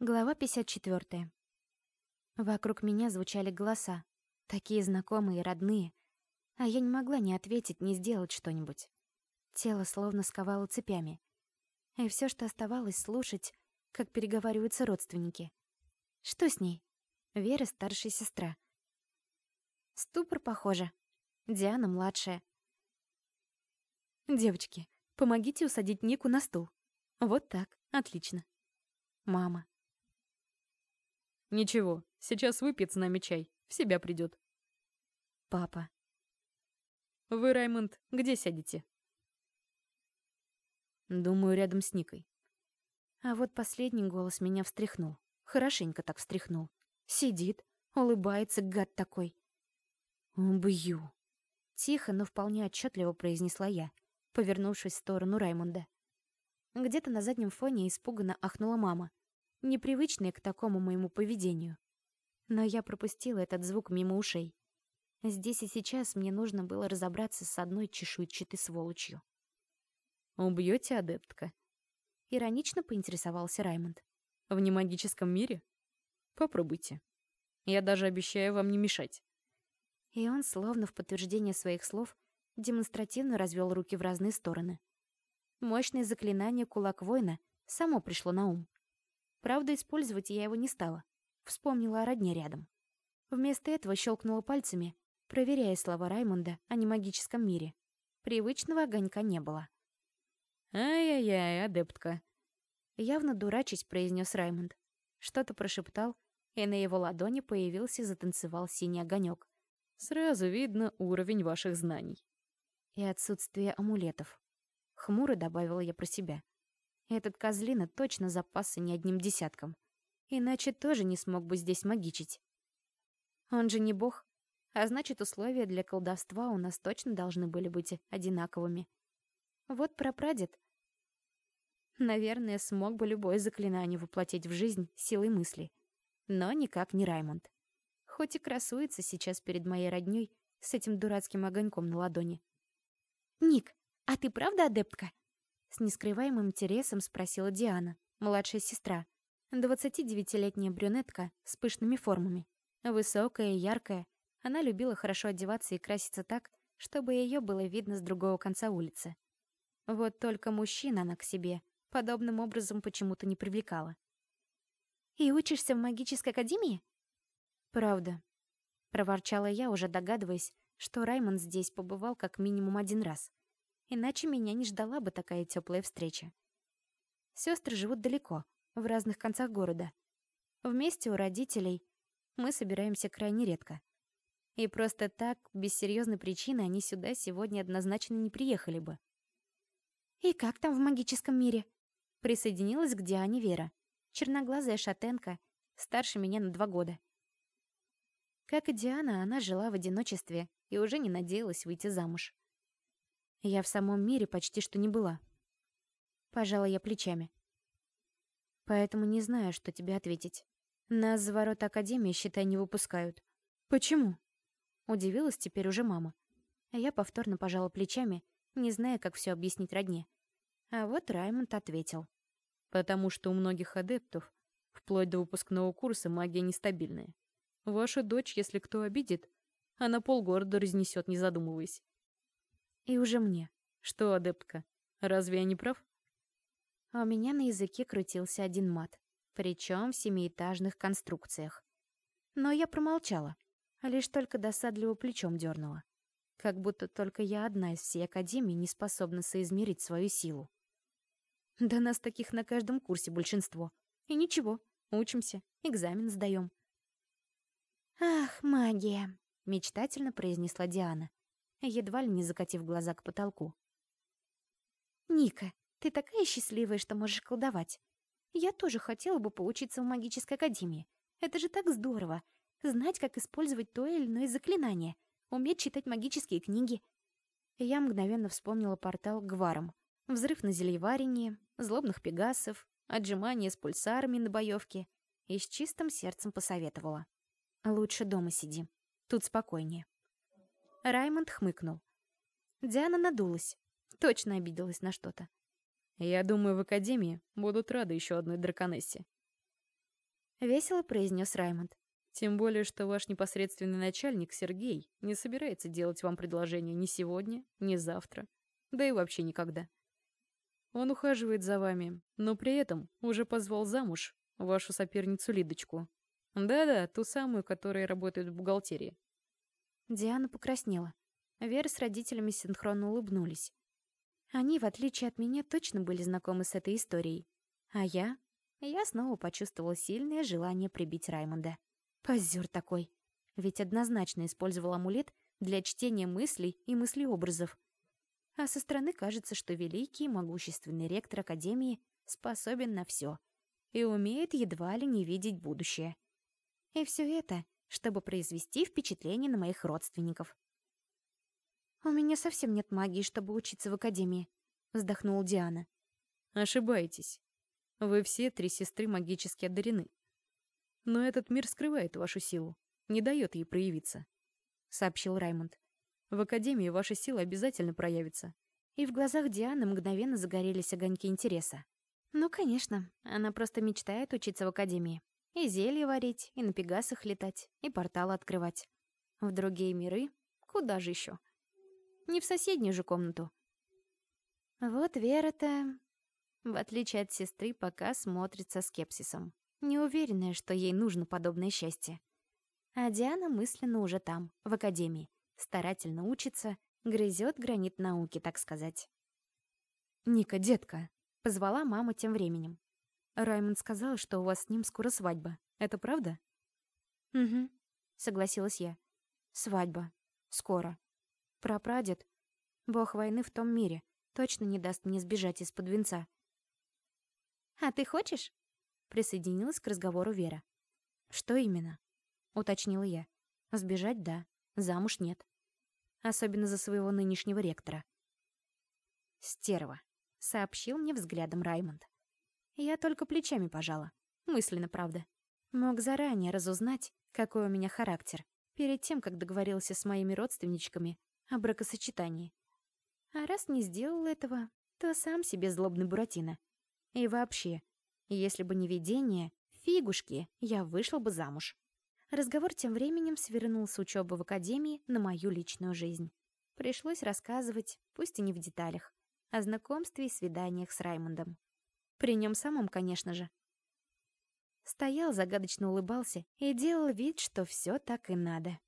Глава 54. Вокруг меня звучали голоса, такие знакомые и родные, а я не могла ни ответить, ни сделать что-нибудь. Тело словно сковало цепями. И все, что оставалось, слушать, как переговариваются родственники. Что с ней? Вера — старшая сестра. Ступор, похоже. Диана — младшая. Девочки, помогите усадить Нику на стул. Вот так, отлично. Мама. Ничего, сейчас выпьет с нами чай, в себя придет. Папа. Вы, Раймонд, где сядете? Думаю, рядом с Никой. А вот последний голос меня встряхнул. Хорошенько так встряхнул. Сидит, улыбается, гад такой. «Убью!» Тихо, но вполне отчетливо произнесла я, повернувшись в сторону Раймонда. Где-то на заднем фоне испуганно ахнула мама, непривычная к такому моему поведению. Но я пропустила этот звук мимо ушей. Здесь и сейчас мне нужно было разобраться с одной чешуйчатой сволочью. «Убьете, адептка?» Иронично поинтересовался Раймонд. «В немагическом мире? Попробуйте. Я даже обещаю вам не мешать». И он, словно в подтверждение своих слов, демонстративно развел руки в разные стороны. Мощное заклинание «Кулак воина» само пришло на ум. Правда, использовать я его не стала. Вспомнила о родне рядом. Вместо этого щелкнула пальцами, проверяя слова Раймонда о немагическом мире. Привычного огонька не было. «Ай-яй-яй, адептка!» Явно дурачись, произнес Раймонд. Что-то прошептал, и на его ладони появился и затанцевал синий огонек. «Сразу видно уровень ваших знаний». И отсутствие амулетов. Хмуро добавила я про себя. Этот козлина точно запасся не одним десятком. Иначе тоже не смог бы здесь магичить. Он же не бог, а значит, условия для колдовства у нас точно должны были быть одинаковыми. Вот прапрадед. Наверное, смог бы любое заклинание воплотить в жизнь силой мысли. Но никак не Раймонд. Хоть и красуется сейчас перед моей роднёй с этим дурацким огоньком на ладони. «Ник, а ты правда адептка?» С нескрываемым интересом спросила Диана, младшая сестра. 29-летняя брюнетка с пышными формами. Высокая и яркая, она любила хорошо одеваться и краситься так, чтобы ее было видно с другого конца улицы. Вот только мужчин она к себе подобным образом почему-то не привлекала. «И учишься в магической академии?» «Правда», — проворчала я, уже догадываясь, что Раймонд здесь побывал как минимум один раз. Иначе меня не ждала бы такая теплая встреча. Сестры живут далеко, в разных концах города. Вместе у родителей мы собираемся крайне редко. И просто так, без серьезной причины, они сюда сегодня однозначно не приехали бы. «И как там в магическом мире?» Присоединилась к Диане Вера, черноглазая шатенка, старше меня на два года. Как и Диана, она жила в одиночестве и уже не надеялась выйти замуж. Я в самом мире почти что не была. Пожала я плечами. Поэтому не знаю, что тебе ответить. Нас за ворота Академии, считай, не выпускают. Почему? Удивилась теперь уже мама. А я повторно пожала плечами, не зная, как все объяснить родне. А вот Раймонд ответил. Потому что у многих адептов, вплоть до выпускного курса, магия нестабильная. Ваша дочь, если кто обидит, она полгорода разнесет, не задумываясь. И уже мне. Что, адептка, разве я не прав? А у меня на языке крутился один мат, причем в семиэтажных конструкциях. Но я промолчала, а лишь только досадливо плечом дернула. Как будто только я одна из всей Академии не способна соизмерить свою силу. Да нас таких на каждом курсе большинство. И ничего, учимся, экзамен сдаем. «Ах, магия!» — мечтательно произнесла Диана едва ли не закатив глаза к потолку. «Ника, ты такая счастливая, что можешь колдовать. Я тоже хотела бы поучиться в магической академии. Это же так здорово. Знать, как использовать то или иное заклинание, уметь читать магические книги». Я мгновенно вспомнила портал Гваром. Взрыв на зельеварении, злобных пегасов, отжимания с пульсарами на боевке. И с чистым сердцем посоветовала. «Лучше дома сиди. Тут спокойнее». Раймонд хмыкнул. Диана надулась. Точно обиделась на что-то. «Я думаю, в Академии будут рады еще одной драконессе». Весело произнес Раймонд. Тем более, что ваш непосредственный начальник, Сергей, не собирается делать вам предложение ни сегодня, ни завтра, да и вообще никогда. Он ухаживает за вами, но при этом уже позвал замуж вашу соперницу Лидочку. Да-да, ту самую, которая работает в бухгалтерии. Диана покраснела. Вера с родителями синхронно улыбнулись. Они, в отличие от меня, точно были знакомы с этой историей. А я? Я снова почувствовала сильное желание прибить Раймонда. Позер такой. Ведь однозначно использовал амулет для чтения мыслей и мыслеобразов. А со стороны кажется, что великий и могущественный ректор Академии способен на все и умеет едва ли не видеть будущее. И все это, чтобы произвести впечатление на моих родственников. «У меня совсем нет магии, чтобы учиться в Академии», — вздохнула Диана. «Ошибаетесь. Вы все три сестры магически одарены. Но этот мир скрывает вашу силу, не дает ей проявиться», — сообщил Раймонд. «В Академии ваша сила обязательно проявится». И в глазах Дианы мгновенно загорелись огоньки интереса. Ну, конечно, она просто мечтает учиться в Академии. И зелье варить, и на пегасах летать, и порталы открывать. В другие миры? Куда же еще? Не в соседнюю же комнату. Вот Вера-то, в отличие от сестры, пока смотрит со скепсисом. Неуверенная, что ей нужно подобное счастье. А Диана мысленно уже там, в академии. Старательно учится, грызет гранит науки, так сказать. «Ника, детка!» — позвала мама тем временем. Раймонд сказал, что у вас с ним скоро свадьба. Это правда? Угу, согласилась я. Свадьба. Скоро. Прапрадед, бог войны в том мире, точно не даст мне сбежать из-под венца. «А ты хочешь?» — присоединилась к разговору Вера. «Что именно?» — уточнила я. «Сбежать — да, замуж — нет. Особенно за своего нынешнего ректора». «Стерва», — сообщил мне взглядом Раймонд. Я только плечами пожала. Мысленно, правда. Мог заранее разузнать, какой у меня характер, перед тем, как договорился с моими родственничками о бракосочетании. А раз не сделал этого, то сам себе злобный Буратино. И вообще, если бы не видение, фигушки, я вышел бы замуж. Разговор тем временем свернул с учебы в академии на мою личную жизнь. Пришлось рассказывать, пусть и не в деталях, о знакомстве и свиданиях с Раймондом. При нем самом, конечно же. Стоял, загадочно улыбался и делал вид, что все так и надо.